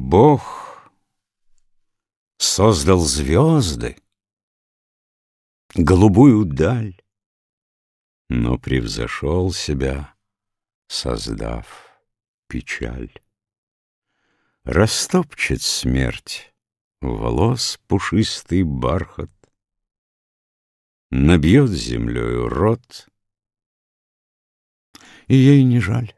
Бог создал звезды, голубую даль, но превзошел себя, создав печаль. Растопчет смерть волос пушистый бархат, Набьет землею рот, и ей не жаль.